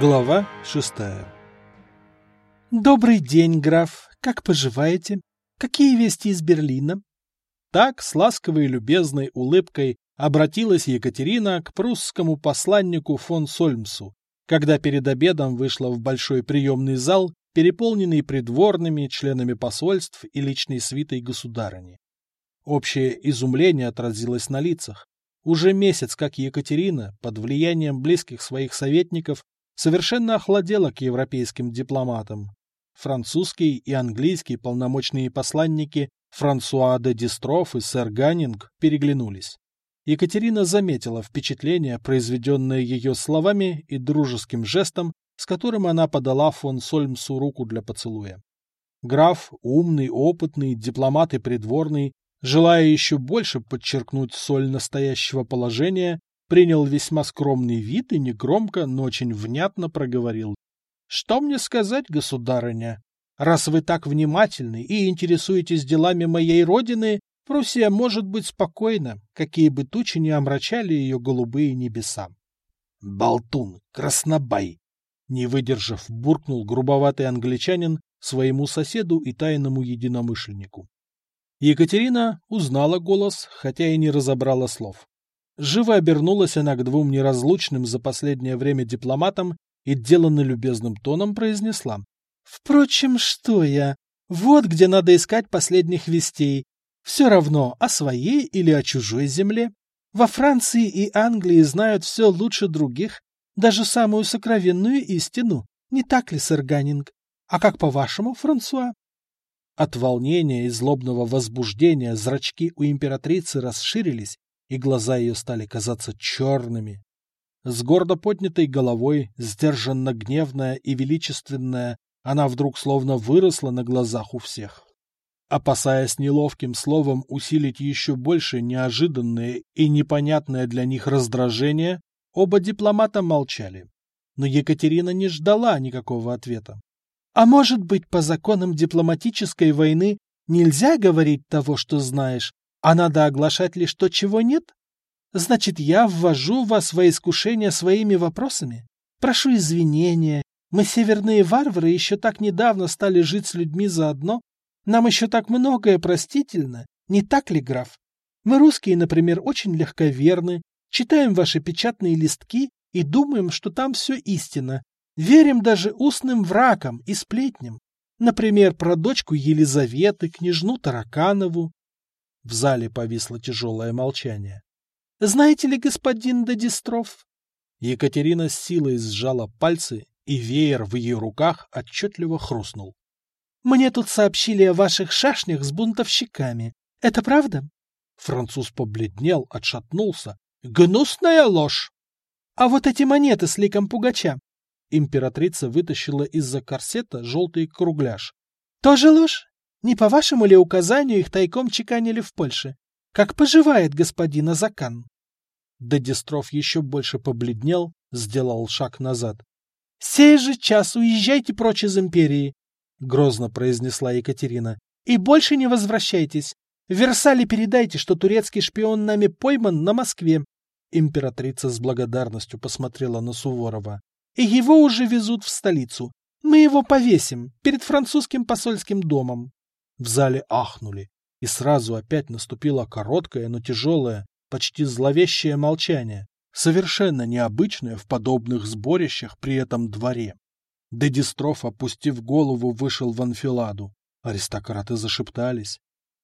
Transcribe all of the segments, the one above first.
Глава шестая «Добрый день, граф. Как поживаете? Какие вести из Берлина?» Так, с ласковой и любезной улыбкой обратилась Екатерина к прусскому посланнику фон Сольмсу, когда перед обедом вышла в большой приемный зал, переполненный придворными, членами посольств и личной свитой государыни. Общее изумление отразилось на лицах. Уже месяц, как Екатерина, под влиянием близких своих советников, совершенно охладела к европейским дипломатам. Французский и английский полномочные посланники Франсуа де Дистров и сэр Ганнинг переглянулись. Екатерина заметила впечатление, произведенное ее словами и дружеским жестом, с которым она подала фон Сольмсу руку для поцелуя. Граф, умный, опытный, дипломат и придворный, желая еще больше подчеркнуть соль настоящего положения, принял весьма скромный вид и негромко, но очень внятно проговорил. — Что мне сказать, государыня? Раз вы так внимательны и интересуетесь делами моей родины, Пруссия может быть спокойна, какие бы тучи не омрачали ее голубые небеса. — Болтун, краснобай! Не выдержав, буркнул грубоватый англичанин своему соседу и тайному единомышленнику. Екатерина узнала голос, хотя и не разобрала слов. Живо обернулась она к двум неразлучным за последнее время дипломатам и деланно любезным тоном произнесла. «Впрочем, что я? Вот где надо искать последних вестей. Все равно, о своей или о чужой земле. Во Франции и Англии знают все лучше других, даже самую сокровенную истину. Не так ли, сэр Ганнинг? А как по-вашему, Франсуа?» От волнения и злобного возбуждения зрачки у императрицы расширились, и глаза ее стали казаться черными. С гордо поднятой головой, сдержанно гневная и величественная, она вдруг словно выросла на глазах у всех. Опасаясь неловким словом усилить еще больше неожиданное и непонятное для них раздражение, оба дипломата молчали. Но Екатерина не ждала никакого ответа. «А может быть, по законам дипломатической войны нельзя говорить того, что знаешь, а надо оглашать лишь то, чего нет? Значит, я ввожу вас во искушение своими вопросами? Прошу извинения. Мы, северные варвары, еще так недавно стали жить с людьми заодно. Нам еще так многое простительно. Не так ли, граф? Мы, русские, например, очень легковерны, читаем ваши печатные листки и думаем, что там все истина. Верим даже устным врагам и сплетням. Например, про дочку Елизаветы, княжну Тараканову, в зале повисло тяжелое молчание. — Знаете ли, господин Дадистров? Екатерина с силой сжала пальцы, и веер в ее руках отчетливо хрустнул. — Мне тут сообщили о ваших шашнях с бунтовщиками. Это правда? Француз побледнел, отшатнулся. — Гнусная ложь! — А вот эти монеты с ликом пугача? Императрица вытащила из-за корсета желтый кругляш. — Тоже ложь? Не по вашему ли указанию их тайком чеканили в Польше? Как поживает господин Азакан? Дадистров еще больше побледнел, сделал шаг назад. — Сей же час уезжайте прочь из империи, — грозно произнесла Екатерина, — и больше не возвращайтесь. В Версале передайте, что турецкий шпион нами пойман на Москве. Императрица с благодарностью посмотрела на Суворова. И его уже везут в столицу. Мы его повесим перед французским посольским домом. В зале ахнули, и сразу опять наступило короткое, но тяжелое, почти зловещее молчание, совершенно необычное в подобных сборищах при этом дворе. Дедистров, опустив голову, вышел в анфиладу. Аристократы зашептались.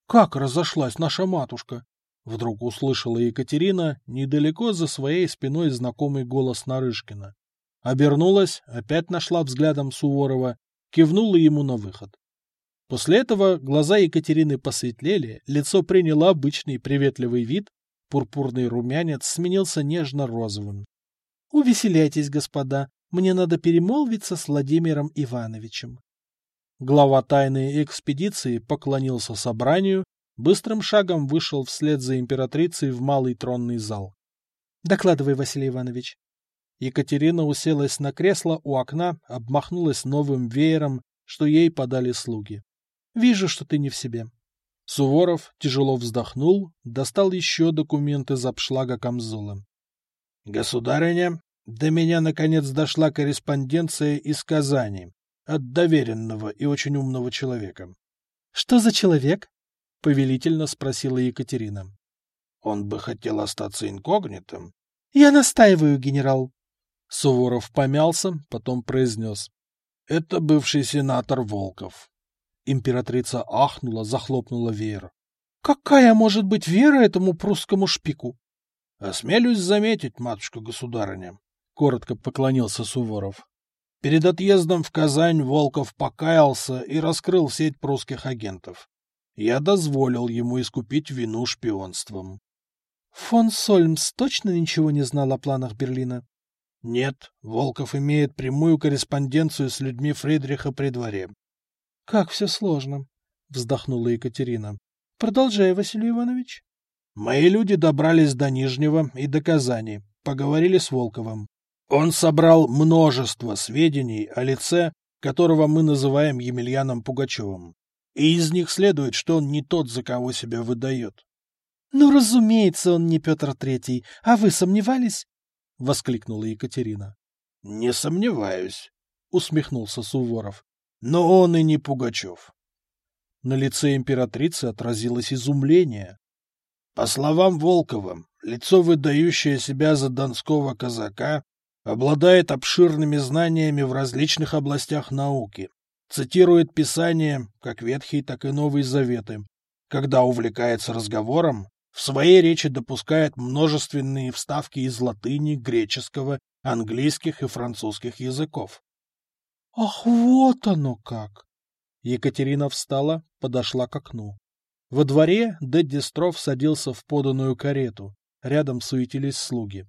«Как разошлась наша матушка?» Вдруг услышала Екатерина недалеко за своей спиной знакомый голос Нарышкина. Обернулась, опять нашла взглядом Суворова, кивнула ему на выход. После этого глаза Екатерины посветлели, лицо приняло обычный приветливый вид, пурпурный румянец сменился нежно-розовым. — Увеселяйтесь, господа, мне надо перемолвиться с Владимиром Ивановичем. Глава тайной экспедиции поклонился собранию, быстрым шагом вышел вслед за императрицей в малый тронный зал. — Докладывай, Василий Иванович. Екатерина уселась на кресло у окна, обмахнулась новым веером, что ей подали слуги. Вижу, что ты не в себе. Суворов тяжело вздохнул, достал еще документы из обшлага камзола. — Государыня, До меня, наконец, дошла корреспонденция из Казани от доверенного и очень умного человека. — Что за человек? — повелительно спросила Екатерина. — Он бы хотел остаться инкогнитом. — Я настаиваю, генерал. Суворов помялся, потом произнес. — Это бывший сенатор Волков. Императрица ахнула, захлопнула веер. — Какая может быть вера этому прусскому шпику? — Осмелюсь заметить, матушка-государыня, — коротко поклонился Суворов. Перед отъездом в Казань Волков покаялся и раскрыл сеть прусских агентов. Я дозволил ему искупить вину шпионством. Фон Сольмс точно ничего не знал о планах Берлина? Нет, Волков имеет прямую корреспонденцию с людьми Фридриха при дворе. Как все сложно, вздохнула Екатерина. Продолжай, Василий Иванович. Мои люди добрались до Нижнего и до Казани, поговорили с Волковым. Он собрал множество сведений о лице, которого мы называем Емельяном Пугачевым. И из них следует, что он не тот, за кого себя выдает. — Ну, разумеется, он не Петр Третий. А вы сомневались? — воскликнула Екатерина. — Не сомневаюсь, — усмехнулся Суворов. — Но он и не Пугачев. На лице императрицы отразилось изумление. По словам Волкова, лицо, выдающее себя за донского казака, обладает обширными знаниями в различных областях науки, цитирует Писание, как Ветхий, так и Новый Заветы. Когда увлекается разговором, в своей речи допускает множественные вставки из латыни, греческого, английских и французских языков. «Ах, вот оно как!» Екатерина встала, подошла к окну. Во дворе Деддистров садился в поданную карету. Рядом суетились слуги.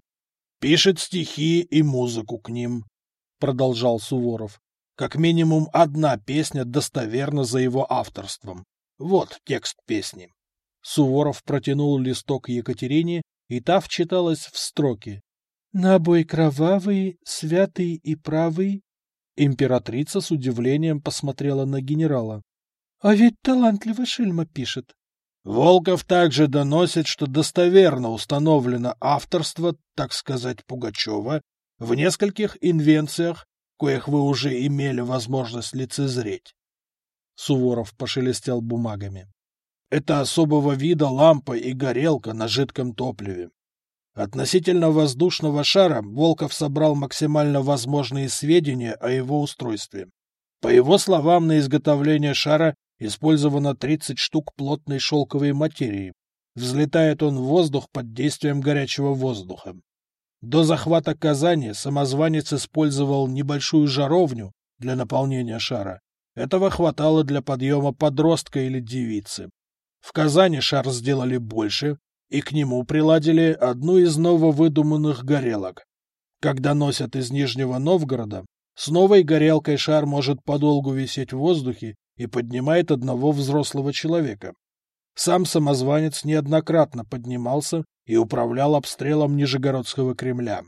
«Пишет стихи и музыку к ним», — продолжал Суворов. «Как минимум одна песня достоверна за его авторством. Вот текст песни». Суворов протянул листок Екатерине, и та вчиталась в строки. «Набой кровавый, святый и правый». Императрица с удивлением посмотрела на генерала. А ведь талантливо Шильма пишет. Волков также доносит, что достоверно установлено авторство, так сказать, Пугачева в нескольких инвенциях, коих вы уже имели возможность лицезреть. Суворов пошелестел бумагами. Это особого вида лампа и горелка на жидком топливе. Относительно воздушного шара Волков собрал максимально возможные сведения о его устройстве. По его словам, на изготовление шара Использовано 30 штук плотной шелковой материи. Взлетает он в воздух под действием горячего воздуха. До захвата Казани самозванец использовал небольшую жаровню для наполнения шара. Этого хватало для подъема подростка или девицы. В Казани шар сделали больше, и к нему приладили одну из нововыдуманных горелок. Когда носят из Нижнего Новгорода, с новой горелкой шар может подолгу висеть в воздухе и поднимает одного взрослого человека. Сам самозванец неоднократно поднимался и управлял обстрелом Нижегородского Кремля.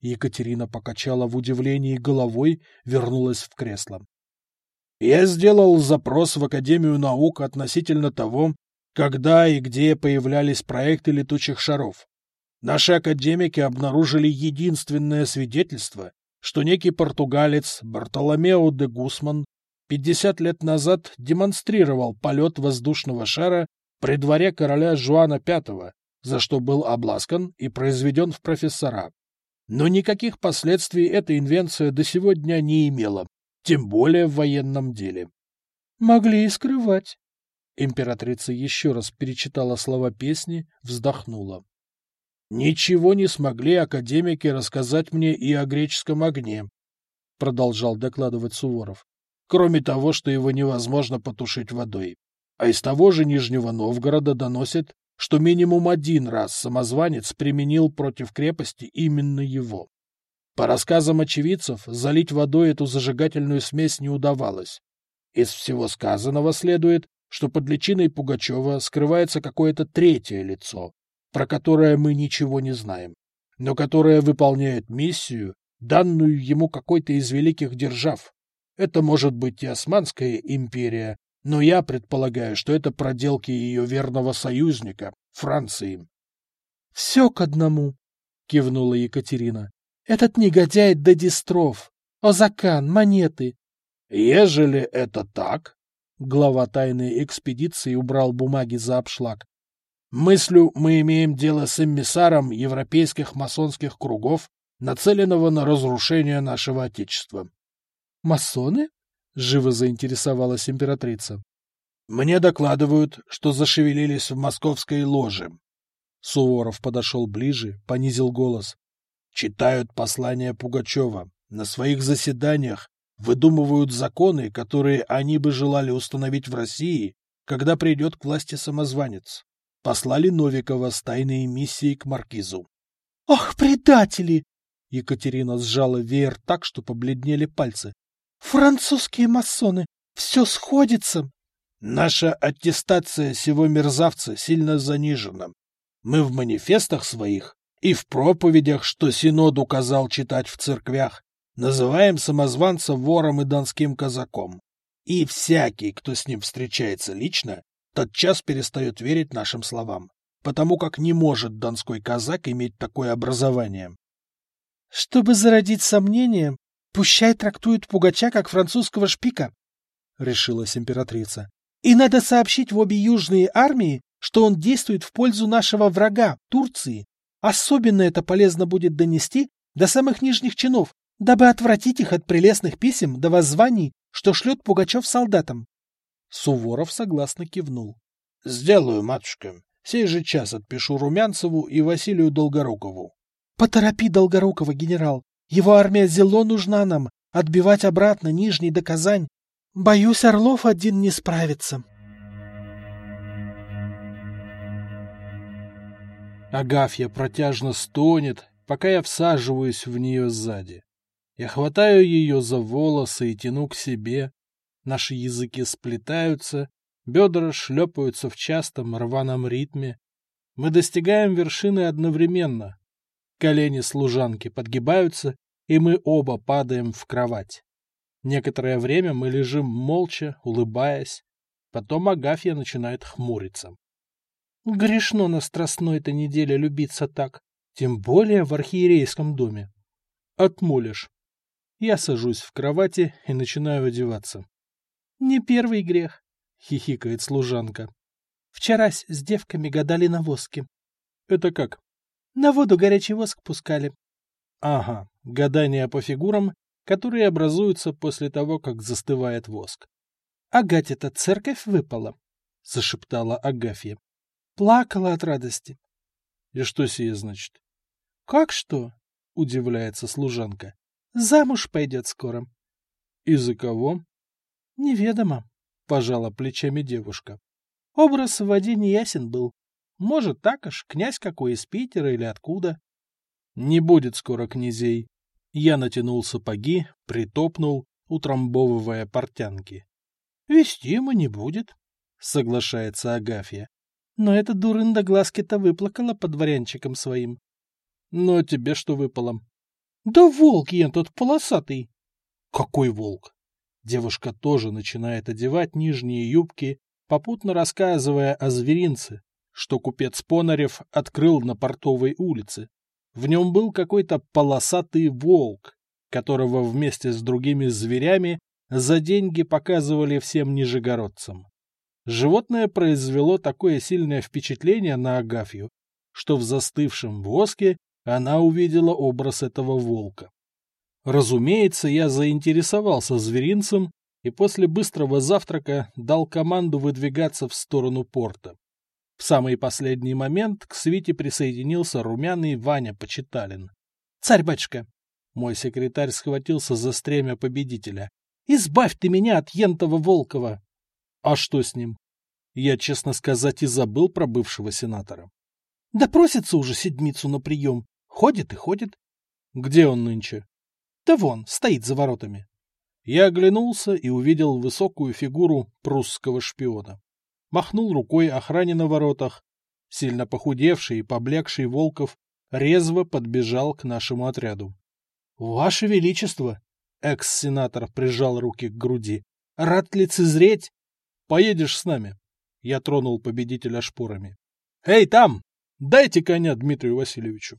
Екатерина покачала в удивлении головой, вернулась в кресло. Я сделал запрос в Академию наук относительно того, когда и где появлялись проекты летучих шаров. Наши академики обнаружили единственное свидетельство, что некий португалец Бартоломео де Гусман 50 лет назад демонстрировал полет воздушного шара при дворе короля Жуана V, за что был обласкан и произведен в профессора. Но никаких последствий эта инвенция до сегодня не имела, тем более в военном деле. Могли и скрывать. Императрица еще раз перечитала слова песни, вздохнула. «Ничего не смогли академики рассказать мне и о греческом огне», — продолжал докладывать Суворов кроме того, что его невозможно потушить водой. А из того же Нижнего Новгорода доносит, что минимум один раз самозванец применил против крепости именно его. По рассказам очевидцев, залить водой эту зажигательную смесь не удавалось. Из всего сказанного следует, что под личиной Пугачева скрывается какое-то третье лицо, про которое мы ничего не знаем, но которое выполняет миссию, данную ему какой-то из великих держав, это может быть и Османская империя, но я предполагаю, что это проделки ее верного союзника, Франции. — Все к одному, — кивнула Екатерина. Этот негодяй Дадистров. Озакан, монеты. Ежели это так, глава тайной экспедиции убрал бумаги за обшлаг. Мыслю, мы имеем дело с эмиссаром европейских масонских кругов, нацеленного на разрушение нашего Отечества. Масоны? Живо заинтересовалась императрица. Мне докладывают, что зашевелились в московской ложе. Суворов подошел ближе, понизил голос. Читают послания Пугачева. На своих заседаниях выдумывают законы, которые они бы желали установить в России, когда придет к власти самозванец. Послали Новикова с тайной миссией к маркизу. — Ах, предатели! Екатерина сжала веер так, что побледнели пальцы. — Французские масоны! Все сходится! Наша аттестация сего мерзавца сильно занижена. Мы в манифестах своих и в проповедях, что Синод указал читать в церквях, называем самозванца вором и донским казаком. И всякий, кто с ним встречается лично, тотчас перестает верить нашим словам, потому как не может донской казак иметь такое образование. Чтобы зародить сомнения, пущай трактует Пугача как французского шпика, — решилась императрица. И надо сообщить в обе южные армии, что он действует в пользу нашего врага, Турции. Особенно это полезно будет донести до самых нижних чинов, дабы отвратить их от прелестных писем до воззваний, что шлет Пугачев солдатам. Суворов согласно кивнул. — Сделаю, матушка. Сей же час отпишу Румянцеву и Василию Долгорукову. — Поторопи Долгорукова, генерал. Его армия зело нужна нам. Отбивать обратно Нижний до Казань. Боюсь, Орлов один не справится. Агафья протяжно стонет, пока я всаживаюсь в нее сзади. Я хватаю ее за волосы и тяну к себе. Наши языки сплетаются, бедра шлепаются в частом рваном ритме. Мы достигаем вершины одновременно. Колени служанки подгибаются, и мы оба падаем в кровать. Некоторое время мы лежим молча, улыбаясь. Потом Агафья начинает хмуриться. Грешно на страстной-то неделе любиться так, тем более в архиерейском доме. Отмолишь. Я сажусь в кровати и начинаю одеваться. Не первый грех, хихикает служанка. Вчерась с девками гадали на воске. Это как? На воду горячий воск пускали. Ага, гадание по фигурам, которые образуются после того, как застывает воск. Агате-то церковь выпала, зашептала Агафья. Плакала от радости. — И что сие значит? — Как что? — удивляется служанка. — Замуж пойдет скоро. — И за кого? — Неведомо, — пожала плечами девушка. Образ в воде не ясен был. Может, так аж князь какой из Питера или откуда. — Не будет скоро князей. Я натянул сапоги, притопнул, утрамбовывая портянки. — Вестима не будет, — соглашается Агафья. Но эта дурында глазки-то выплакала под дворянчиком своим. Но тебе что выпало? Да волк я тот полосатый. Какой волк? Девушка тоже начинает одевать нижние юбки, попутно рассказывая о зверинце, что купец Понарев открыл на портовой улице. В нем был какой-то полосатый волк, которого вместе с другими зверями за деньги показывали всем нижегородцам. Животное произвело такое сильное впечатление на Агафью, что в застывшем воске она увидела образ этого волка. Разумеется, я заинтересовался зверинцем и после быстрого завтрака дал команду выдвигаться в сторону порта. В самый последний момент к свите присоединился румяный Ваня Почиталин. «Царь-батюшка!» Мой секретарь схватился за стремя победителя. «Избавь ты меня от ентова Волкова!» А что с ним? Я, честно сказать, и забыл про бывшего сенатора. Да просится уже седмицу на прием. Ходит и ходит. Где он нынче? Да вон, стоит за воротами. Я оглянулся и увидел высокую фигуру прусского шпиона. Махнул рукой охране на воротах. Сильно похудевший и поблекший Волков резво подбежал к нашему отряду. — Ваше Величество! — экс-сенатор прижал руки к груди. — Рад лицезреть Поедешь с нами. Я тронул победителя шпорами. Эй, там! Дайте коня Дмитрию Васильевичу.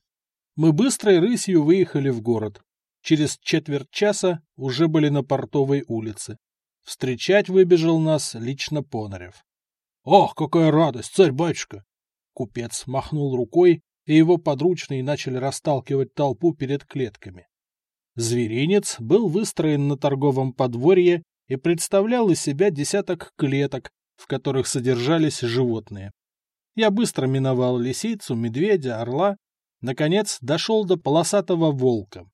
Мы быстрой рысью выехали в город. Через четверть часа уже были на портовой улице. Встречать выбежал нас лично Понарев. — Ох, какая радость, царь-батюшка! Купец махнул рукой, и его подручные начали расталкивать толпу перед клетками. Зверинец был выстроен на торговом подворье и представлял из себя десяток клеток, в которых содержались животные. Я быстро миновал лисицу, медведя, орла, наконец дошел до полосатого волка.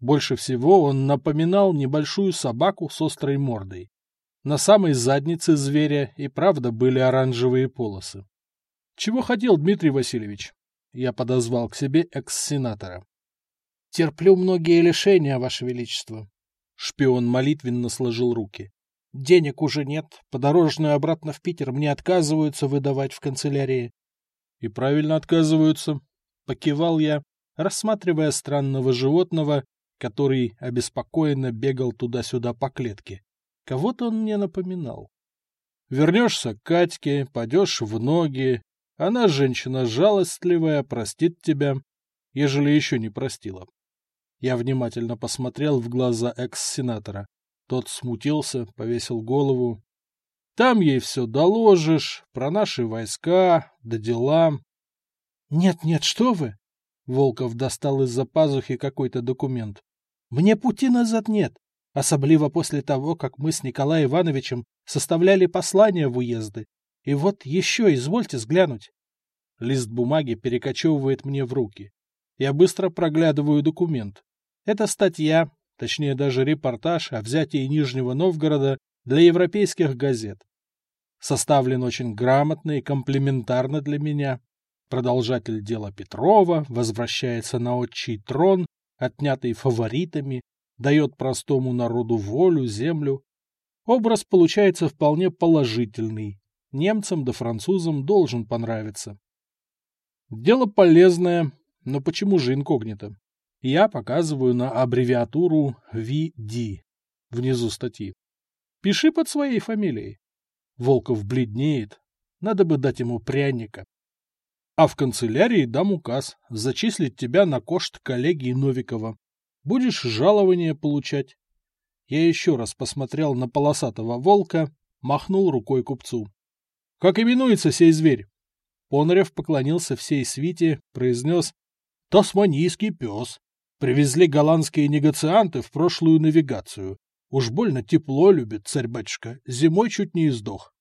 Больше всего он напоминал небольшую собаку с острой мордой. На самой заднице зверя и правда были оранжевые полосы. — Чего хотел Дмитрий Васильевич? Я подозвал к себе экс-сенатора. — Терплю многие лишения, Ваше Величество. Шпион молитвенно сложил руки. — Денег уже нет, подорожную обратно в Питер мне отказываются выдавать в канцелярии. — И правильно отказываются. Покивал я, рассматривая странного животного, который обеспокоенно бегал туда-сюда по клетке. Кого-то он мне напоминал. Вернешься к Катьке, пойдешь в ноги. Она женщина жалостливая, простит тебя, ежели еще не простила. Я внимательно посмотрел в глаза экс-сенатора. Тот смутился, повесил голову. Там ей все доложишь, про наши войска, да дела. Нет, нет, что вы? Волков достал из-за пазухи какой-то документ. Мне пути назад нет, особливо после того, как мы с Николаем Ивановичем составляли послания в уезды. И вот еще, извольте взглянуть. Лист бумаги перекочевывает мне в руки. Я быстро проглядываю документ. Это статья, точнее даже репортаж о взятии Нижнего Новгорода для европейских газет. Составлен очень грамотно и комплементарно для меня. Продолжатель дела Петрова возвращается на отчий трон отнятый фаворитами, дает простому народу волю, землю. Образ получается вполне положительный. Немцам да французам должен понравиться. Дело полезное, но почему же инкогнито? Я показываю на аббревиатуру VD внизу статьи. Пиши под своей фамилией. Волков бледнеет. Надо бы дать ему пряника а в канцелярии дам указ зачислить тебя на кошт коллегии Новикова. Будешь жалование получать. Я еще раз посмотрел на полосатого волка, махнул рукой купцу. — Как именуется сей зверь? Понарев поклонился всей свите, произнес — Тасманийский пес. Привезли голландские негацианты в прошлую навигацию. Уж больно тепло любит царь-батюшка, зимой чуть не издох.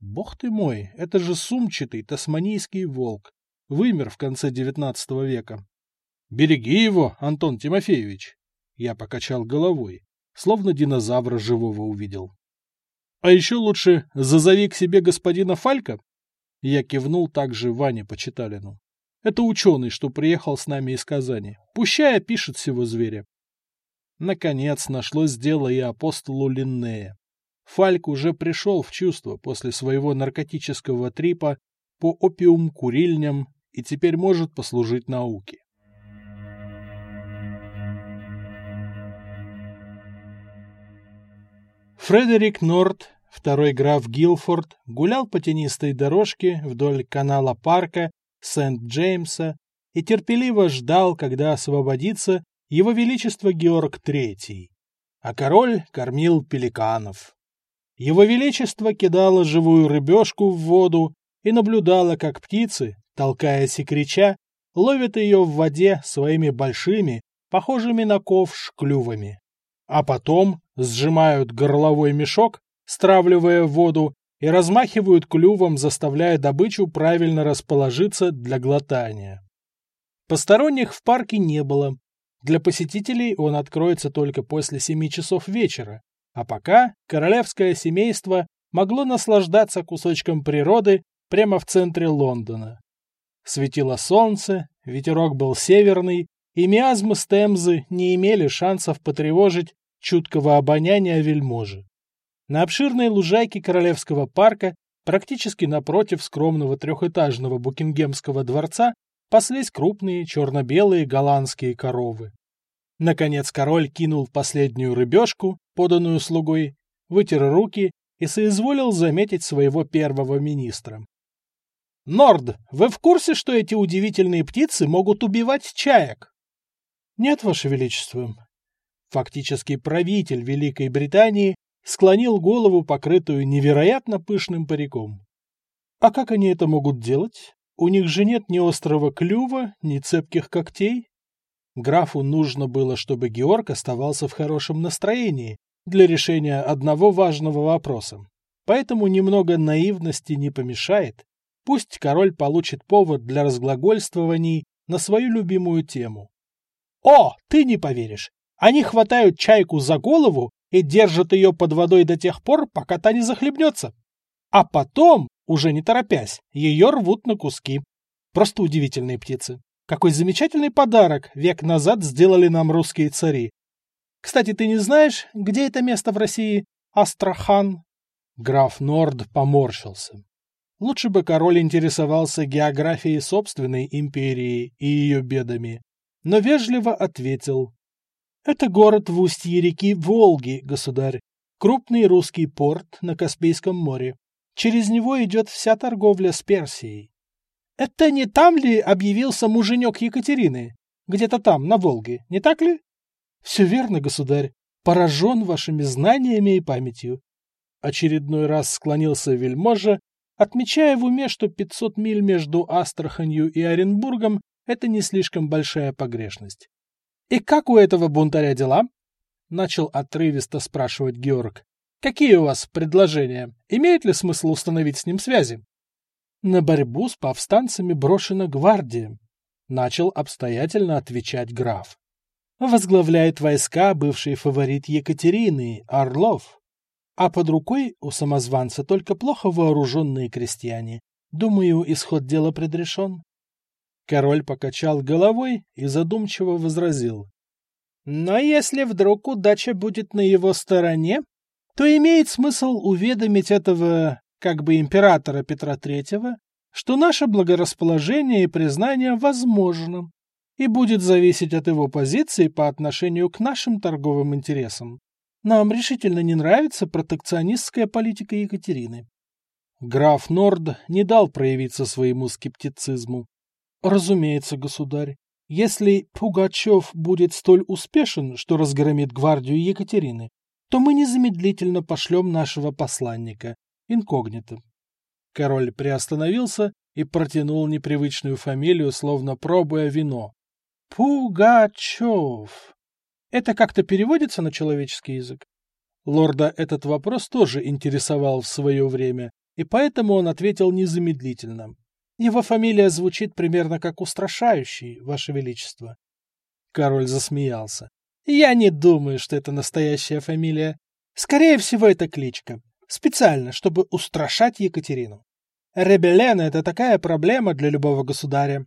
Бог ты мой, это же сумчатый тасманийский волк. Вымер в конце девятнадцатого века. Береги его, Антон Тимофеевич. Я покачал головой, словно динозавра живого увидел. А еще лучше зазови к себе господина Фалька. Я кивнул также Ване Почиталину. Это ученый, что приехал с нами из Казани. Пущай опишет всего зверя. Наконец нашлось дело и апостолу Линнея. Фальк уже пришел в чувство после своего наркотического трипа по опиум-курильням и теперь может послужить науке. Фредерик Норт, второй граф Гилфорд, гулял по тенистой дорожке вдоль канала парка Сент-Джеймса и терпеливо ждал, когда освободится его величество Георг III, а король кормил пеликанов. Его Величество кидало живую рыбешку в воду и наблюдало, как птицы, толкаясь и крича, ловят ее в воде своими большими, похожими на ковш, клювами. А потом сжимают горловой мешок, стравливая воду, и размахивают клювом, заставляя добычу правильно расположиться для глотания. Посторонних в парке не было. Для посетителей он откроется только после семи часов вечера, а пока королевское семейство могло наслаждаться кусочком природы прямо в центре Лондона. Светило солнце, ветерок был северный, и миазмы с Темзы не имели шансов потревожить чуткого обоняния вельможи. На обширной лужайке Королевского парка, практически напротив скромного трехэтажного Букингемского дворца, паслись крупные черно-белые голландские коровы. Наконец король кинул последнюю рыбешку, поданную слугой, вытер руки и соизволил заметить своего первого министра. Норд, вы в курсе, что эти удивительные птицы могут убивать чаек? Нет, Ваше Величество. Фактически правитель Великой Британии склонил голову, покрытую невероятно пышным париком. А как они это могут делать? У них же нет ни острого клюва, ни цепких когтей. Графу нужно было, чтобы Георг оставался в хорошем настроении для решения одного важного вопроса. Поэтому немного наивности не помешает. Пусть король получит повод для разглагольствований на свою любимую тему. «О, ты не поверишь! Они хватают чайку за голову и держат ее под водой до тех пор, пока та не захлебнется. А потом, уже не торопясь, ее рвут на куски. Просто удивительные птицы. Какой замечательный подарок век назад сделали нам русские цари. Кстати, ты не знаешь, где это место в России? Астрахан. Граф Норд поморщился. Лучше бы король интересовался географией собственной империи и ее бедами, но вежливо ответил. Это город в устье реки Волги, государь. Крупный русский порт на Каспийском море. Через него идет вся торговля с Персией. Это не там ли объявился муженек Екатерины? Где-то там, на Волге, не так ли? Все верно, государь. Поражен вашими знаниями и памятью. Очередной раз склонился вельможа, отмечая в уме, что 500 миль между Астраханью и Оренбургом – это не слишком большая погрешность. «И как у этого бунтаря дела?» – начал отрывисто спрашивать Георг. «Какие у вас предложения? Имеет ли смысл установить с ним связи?» На борьбу с повстанцами брошена гвардия, начал обстоятельно отвечать граф. Возглавляет войска бывший фаворит Екатерины, Орлов. А под рукой у самозванца только плохо вооруженные крестьяне. Думаю, исход дела предрешен. Король покачал головой и задумчиво возразил. Но если вдруг удача будет на его стороне, то имеет смысл уведомить этого как бы императора Петра III, что наше благорасположение и признание возможно и будет зависеть от его позиции по отношению к нашим торговым интересам. Нам решительно не нравится протекционистская политика Екатерины. Граф Норд не дал проявиться своему скептицизму. Разумеется, государь, если Пугачев будет столь успешен, что разгромит гвардию Екатерины, то мы незамедлительно пошлем нашего посланника, инкогнито. Король приостановился и протянул непривычную фамилию, словно пробуя вино. Пугачев. Это как-то переводится на человеческий язык? Лорда этот вопрос тоже интересовал в свое время, и поэтому он ответил незамедлительно. Его фамилия звучит примерно как устрашающий, Ваше Величество. Король засмеялся. Я не думаю, что это настоящая фамилия. Скорее всего, это кличка. Специально, чтобы устрашать Екатерину. Ребелен — это такая проблема для любого государя.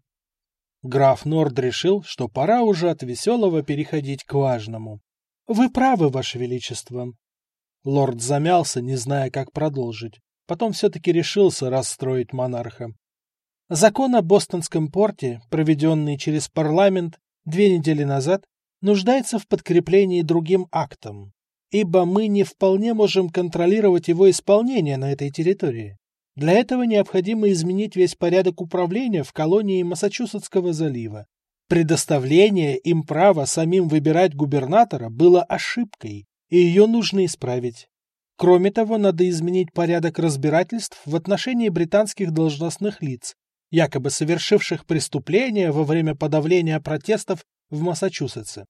Граф Норд решил, что пора уже от веселого переходить к важному. «Вы правы, Ваше Величество». Лорд замялся, не зная, как продолжить. Потом все-таки решился расстроить монарха. Закон о Бостонском порте, проведенный через парламент две недели назад, нуждается в подкреплении другим актом ибо мы не вполне можем контролировать его исполнение на этой территории. Для этого необходимо изменить весь порядок управления в колонии Массачусетского залива. Предоставление им права самим выбирать губернатора было ошибкой, и ее нужно исправить. Кроме того, надо изменить порядок разбирательств в отношении британских должностных лиц, якобы совершивших преступления во время подавления протестов в Массачусетсе.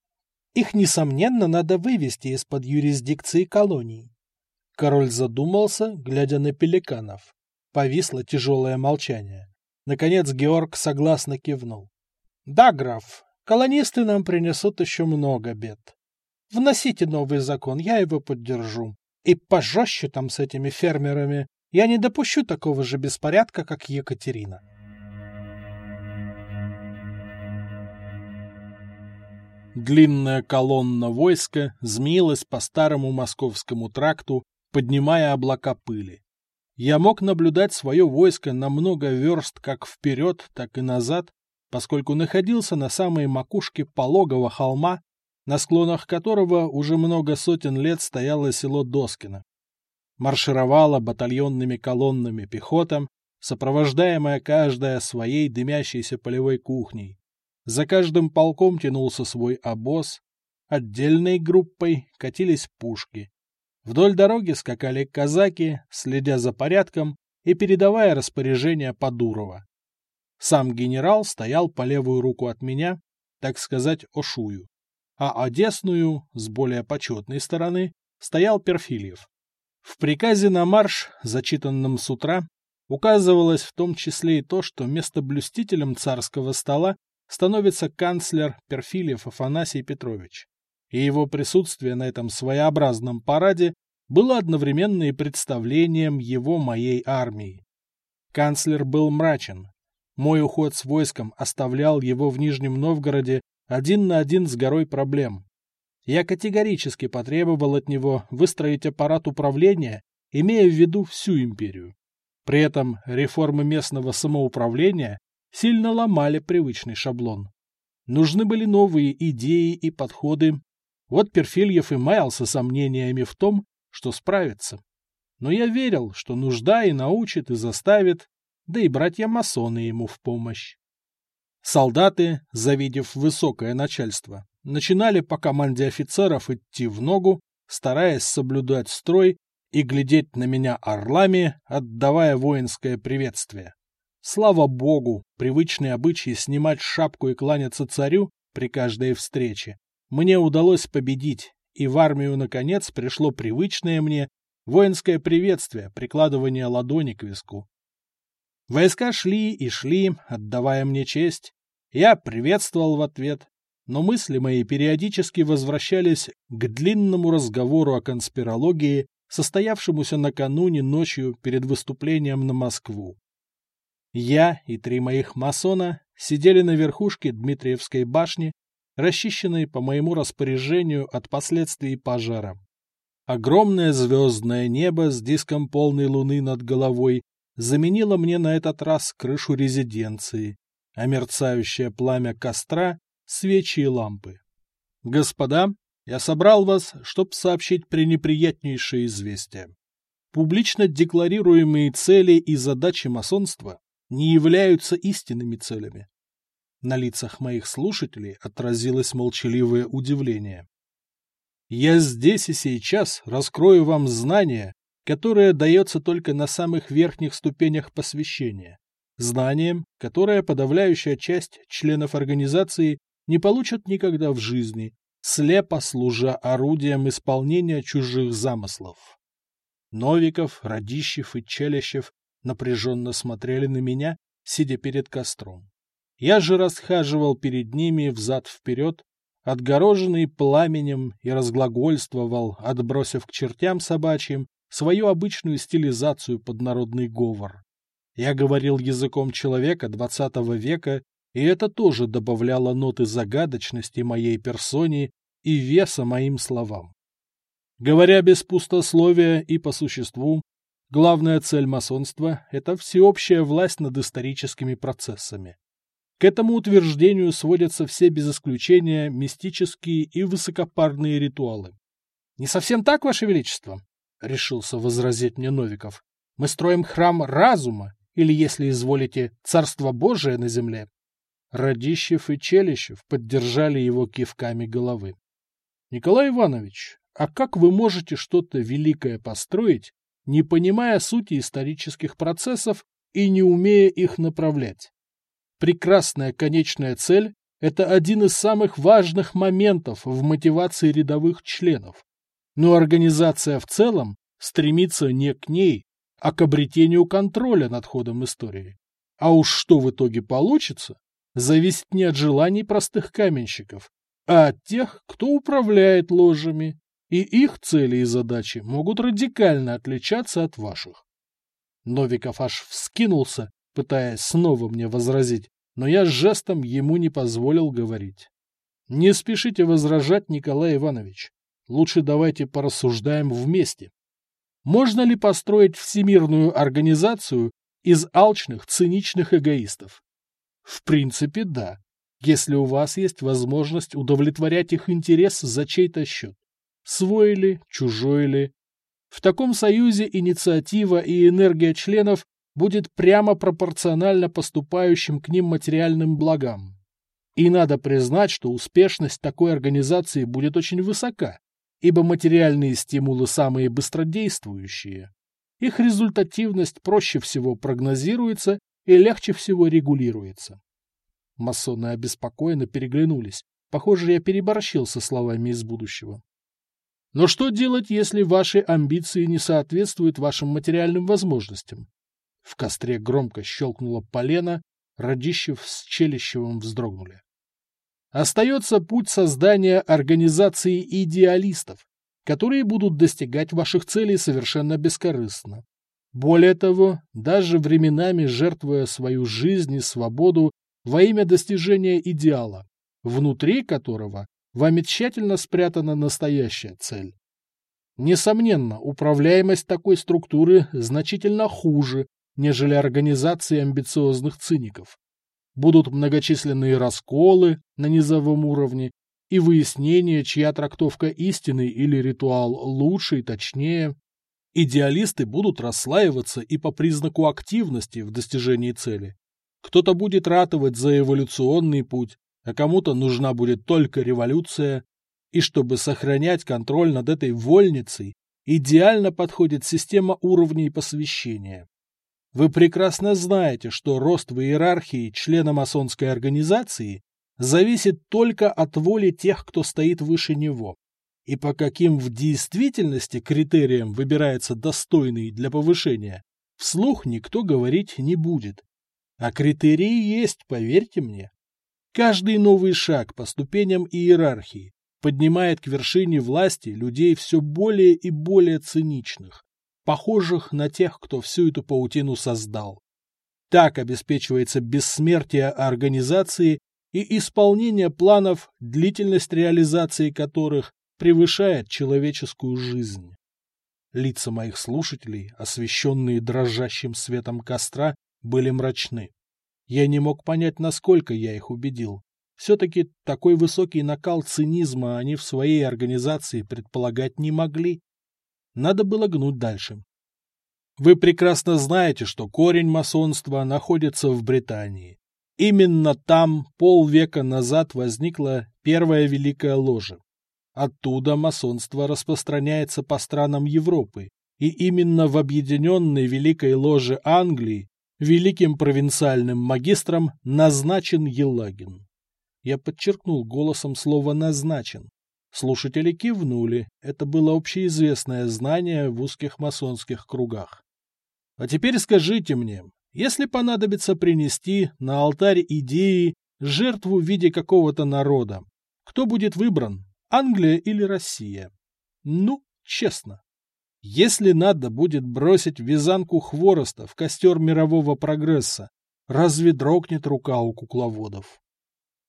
Их, несомненно, надо вывести из-под юрисдикции колоний. Король задумался, глядя на пеликанов. Повисло тяжелое молчание. Наконец Георг согласно кивнул. «Да, граф, колонисты нам принесут еще много бед. Вносите новый закон, я его поддержу. И пожестче там с этими фермерами. Я не допущу такого же беспорядка, как Екатерина». Длинная колонна войска змеилась по старому московскому тракту, поднимая облака пыли. Я мог наблюдать свое войско на много верст как вперед, так и назад, поскольку находился на самой макушке пологого холма, на склонах которого уже много сотен лет стояло село Доскино. Маршировала батальонными колоннами пехота, сопровождаемая каждая своей дымящейся полевой кухней. За каждым полком тянулся свой обоз, отдельной группой катились пушки. Вдоль дороги скакали казаки, следя за порядком и передавая распоряжения Подурова. Сам генерал стоял по левую руку от меня, так сказать, ошую, а одесную, с более почетной стороны, стоял Перфильев. В приказе на марш, зачитанном с утра, указывалось в том числе и то, что местоблюстителем царского стола становится канцлер Перфильев Афанасий Петрович, и его присутствие на этом своеобразном параде было одновременно и представлением его моей армии. Канцлер был мрачен. Мой уход с войском оставлял его в Нижнем Новгороде один на один с горой проблем. Я категорически потребовал от него выстроить аппарат управления, имея в виду всю империю. При этом реформы местного самоуправления сильно ломали привычный шаблон. Нужны были новые идеи и подходы. Вот Перфильев и маялся сомнениями в том, что справится. Но я верил, что нужда и научит, и заставит, да и братья-масоны ему в помощь. Солдаты, завидев высокое начальство, начинали по команде офицеров идти в ногу, стараясь соблюдать строй и глядеть на меня орлами, отдавая воинское приветствие. Слава богу, привычный обычай снимать шапку и кланяться царю при каждой встрече мне удалось победить, и в армию, наконец, пришло привычное мне воинское приветствие, прикладывание ладони к виску. Войска шли и шли, отдавая мне честь. Я приветствовал в ответ, но мысли мои периодически возвращались к длинному разговору о конспирологии, состоявшемуся накануне ночью перед выступлением на Москву. Я и три моих масона сидели на верхушке Дмитриевской башни, расчищенной по моему распоряжению от последствий пожара. Огромное звездное небо с диском полной луны над головой заменило мне на этот раз крышу резиденции, а мерцающее пламя костра — свечи и лампы. Господа, я собрал вас, чтобы сообщить пренеприятнейшее известие. Публично декларируемые цели и задачи масонства не являются истинными целями. На лицах моих слушателей отразилось молчаливое удивление. Я здесь и сейчас раскрою вам знание, которое дается только на самых верхних ступенях посвящения. Знанием, которое подавляющая часть членов организации не получат никогда в жизни, слепо служа орудием исполнения чужих замыслов. Новиков, Радищев и Челящев напряженно смотрели на меня, сидя перед костром. Я же расхаживал перед ними взад-вперед, отгороженный пламенем, и разглагольствовал, отбросив к чертям собачьим свою обычную стилизацию под народный говор. Я говорил языком человека двадцатого века и это тоже добавляло ноты загадочности моей персоне и веса моим словам. Говоря без пустословия и по существу, главная цель масонства – это всеобщая власть над историческими процессами. К этому утверждению сводятся все без исключения мистические и высокопарные ритуалы. «Не совсем так, Ваше Величество», — решился возразить мне Новиков. «Мы строим храм разума, или, если изволите, Царство Божие на земле. Радищев и Челищев поддержали его кивками головы. — Николай Иванович, а как вы можете что-то великое построить, не понимая сути исторических процессов и не умея их направлять? Прекрасная конечная цель – это один из самых важных моментов в мотивации рядовых членов. Но организация в целом стремится не к ней, а к обретению контроля над ходом истории. А уж что в итоге получится, зависит не от желаний простых каменщиков, а от тех, кто управляет ложами, и их цели и задачи могут радикально отличаться от ваших. Новиков аж вскинулся, пытаясь снова мне возразить, но я жестом ему не позволил говорить. Не спешите возражать, Николай Иванович. Лучше давайте порассуждаем вместе. Можно ли построить всемирную организацию из алчных, циничных эгоистов? В принципе, да, если у вас есть возможность удовлетворять их интерес за чей-то счет. Свой ли, чужой ли. В таком союзе инициатива и энергия членов будет прямо пропорционально поступающим к ним материальным благам. И надо признать, что успешность такой организации будет очень высока, ибо материальные стимулы самые быстродействующие. Их результативность проще всего прогнозируется и легче всего регулируется. Масоны обеспокоенно переглянулись. Похоже, я переборщил со словами из будущего. Но что делать, если ваши амбиции не соответствуют вашим материальным возможностям? В костре громко щелкнуло полено, Радищев с Челищевым вздрогнули. Остается путь создания организации идеалистов, которые будут достигать ваших целей совершенно бескорыстно. Более того, даже временами жертвуя свою жизнь и свободу во имя достижения идеала, внутри которого вами тщательно спрятана настоящая цель. Несомненно, управляемость такой структуры значительно хуже, нежели организации амбициозных циников будут многочисленные расколы на низовом уровне и выяснение, чья трактовка истины или ритуал лучше и точнее. Идеалисты будут расслаиваться и по признаку активности в достижении цели. Кто-то будет ратовать за эволюционный путь, а кому-то нужна будет только революция. И чтобы сохранять контроль над этой вольницей, идеально подходит система уровней посвящения. Вы прекрасно знаете, что рост в иерархии члена масонской организации зависит только от воли тех, кто стоит выше него. И по каким в действительности критериям выбирается достойный для повышения, вслух никто говорить не будет. А критерии есть, поверьте мне. Каждый новый шаг по ступеням иерархии поднимает к вершине власти людей все более и более циничных, похожих на тех, кто всю эту паутину создал. Так обеспечивается бессмертие организации и исполнение планов, длительность реализации которых превышает человеческую жизнь. Лица моих слушателей, освещенные дрожащим светом костра, были мрачны. Я не мог понять, насколько я их убедил. Все-таки такой высокий накал цинизма они в своей организации предполагать не могли. Надо было гнуть дальше. Вы прекрасно знаете, что корень масонства находится в Британии. Именно там полвека назад возникла первая Великая Ложа. Оттуда масонство распространяется по странам Европы, и именно в Объединенной Великой Ложе Англии великим провинциальным магистром назначен Елагин. Я подчеркнул голосом слово «назначен». Слушатели кивнули. Это было общеизвестное знание в узких масонских кругах. А теперь скажите мне, если понадобится принести на алтарь идеи жертву в виде какого-то народа, кто будет выбран, Англия или Россия? Ну, честно. Если надо будет бросить вязанку хвороста в костер мирового прогресса, разве дрогнет рука у кукловодов?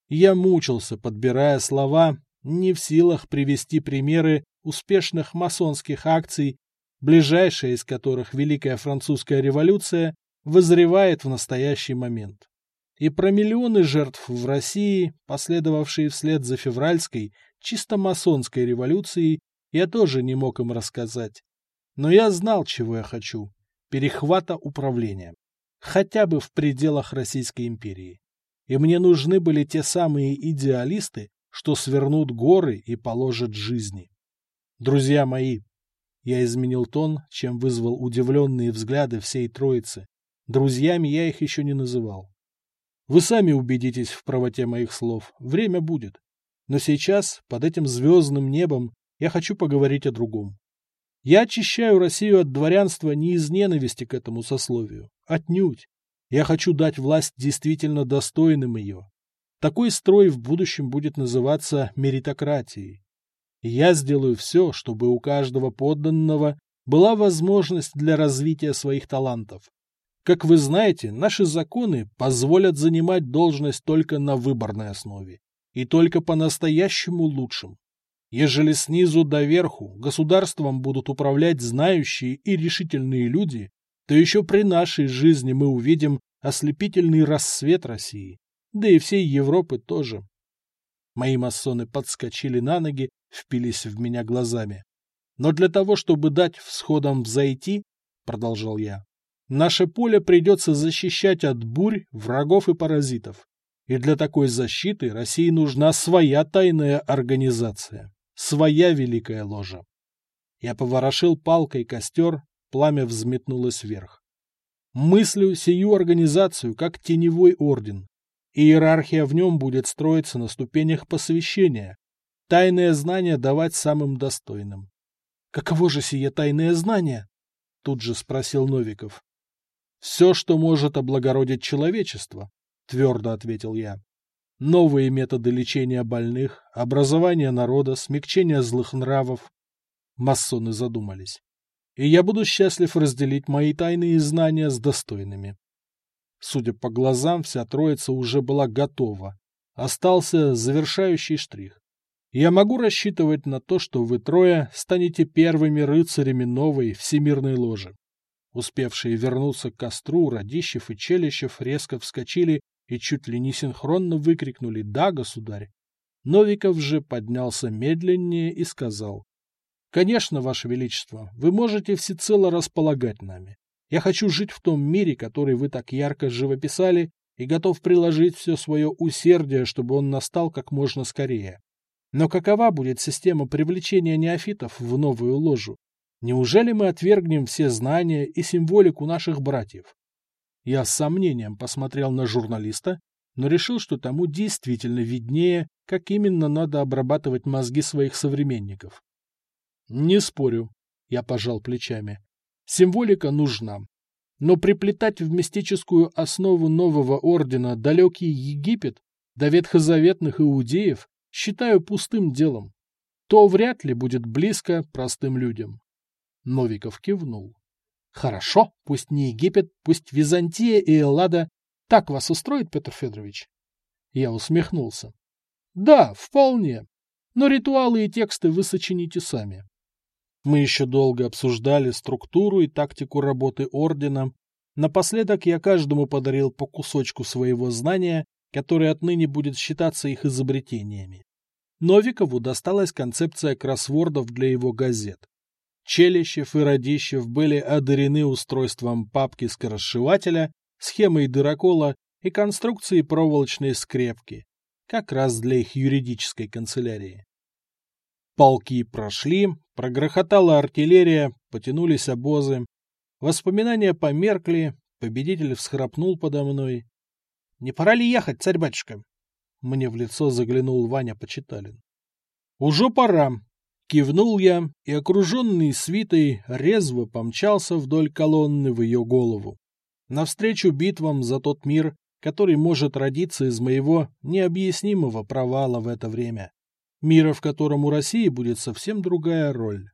Я мучился, подбирая слова, не в силах привести примеры успешных масонских акций, ближайшая из которых Великая Французская революция вызревает в настоящий момент. И про миллионы жертв в России, последовавшие вслед за февральской, чисто масонской революцией, я тоже не мог им рассказать. Но я знал, чего я хочу – перехвата управления. Хотя бы в пределах Российской империи. И мне нужны были те самые идеалисты, что свернут горы и положат жизни. Друзья мои, я изменил тон, чем вызвал удивленные взгляды всей троицы. Друзьями я их еще не называл. Вы сами убедитесь в правоте моих слов. Время будет. Но сейчас, под этим звездным небом, я хочу поговорить о другом. Я очищаю Россию от дворянства не из ненависти к этому сословию. Отнюдь. Я хочу дать власть действительно достойным ее. Такой строй в будущем будет называться меритократией. Я сделаю все, чтобы у каждого подданного была возможность для развития своих талантов. Как вы знаете, наши законы позволят занимать должность только на выборной основе и только по-настоящему лучшим. Ежели снизу до верху государством будут управлять знающие и решительные люди, то еще при нашей жизни мы увидим ослепительный рассвет России, да и всей Европы тоже. Мои масоны подскочили на ноги, впились в меня глазами. Но для того, чтобы дать всходам взойти, продолжал я, Наше поле придется защищать от бурь, врагов и паразитов. И для такой защиты России нужна своя тайная организация, своя великая ложа. Я поворошил палкой костер, пламя взметнулось вверх. Мыслю сию организацию как теневой орден. Иерархия в нем будет строиться на ступенях посвящения, тайное знание давать самым достойным. — Каково же сие тайное знание? — тут же спросил Новиков. — Все, что может облагородить человечество, — твердо ответил я. Новые методы лечения больных, образование народа, смягчение злых нравов. Массоны задумались. И я буду счастлив разделить мои тайные знания с достойными. Судя по глазам, вся троица уже была готова. Остался завершающий штрих. Я могу рассчитывать на то, что вы трое станете первыми рыцарями новой всемирной ложи. Успевшие вернуться к костру, Радищев и Челищев резко вскочили и чуть ли не синхронно выкрикнули «Да, государь!». Новиков же поднялся медленнее и сказал «Конечно, Ваше Величество, вы можете всецело располагать нами. Я хочу жить в том мире, который вы так ярко живописали, и готов приложить все свое усердие, чтобы он настал как можно скорее. Но какова будет система привлечения неофитов в новую ложу? Неужели мы отвергнем все знания и символику наших братьев? Я с сомнением посмотрел на журналиста, но решил, что тому действительно виднее, как именно надо обрабатывать мозги своих современников. Не спорю, я пожал плечами. Символика нужна. Но приплетать в мистическую основу нового ордена далекий Египет до ветхозаветных иудеев считаю пустым делом. То вряд ли будет близко простым людям. Новиков кивнул. Хорошо, пусть не Египет, пусть Византия и Эллада. Так вас устроит, Петр Федорович? Я усмехнулся. Да, вполне. Но ритуалы и тексты вы сочините сами. Мы еще долго обсуждали структуру и тактику работы Ордена. Напоследок я каждому подарил по кусочку своего знания который отныне будет считаться их изобретениями. Новикову досталась концепция кроссвордов для его газет. Челищев и Радищев были одарены устройством папки-скоросшивателя, схемой дырокола и конструкцией проволочной скрепки, как раз для их юридической канцелярии. Полки прошли, прогрохотала артиллерия, потянулись обозы. Воспоминания померкли, победитель всхрапнул подо мной. Не пора ли ехать, царь-батюшка? Мне в лицо заглянул Ваня Почиталин. Уже пора. Кивнул я и, окруженный свитой, резво помчался вдоль колонны в ее голову. Навстречу битвам за тот мир, который может родиться из моего необъяснимого провала в это время. Мира, в котором у России будет совсем другая роль.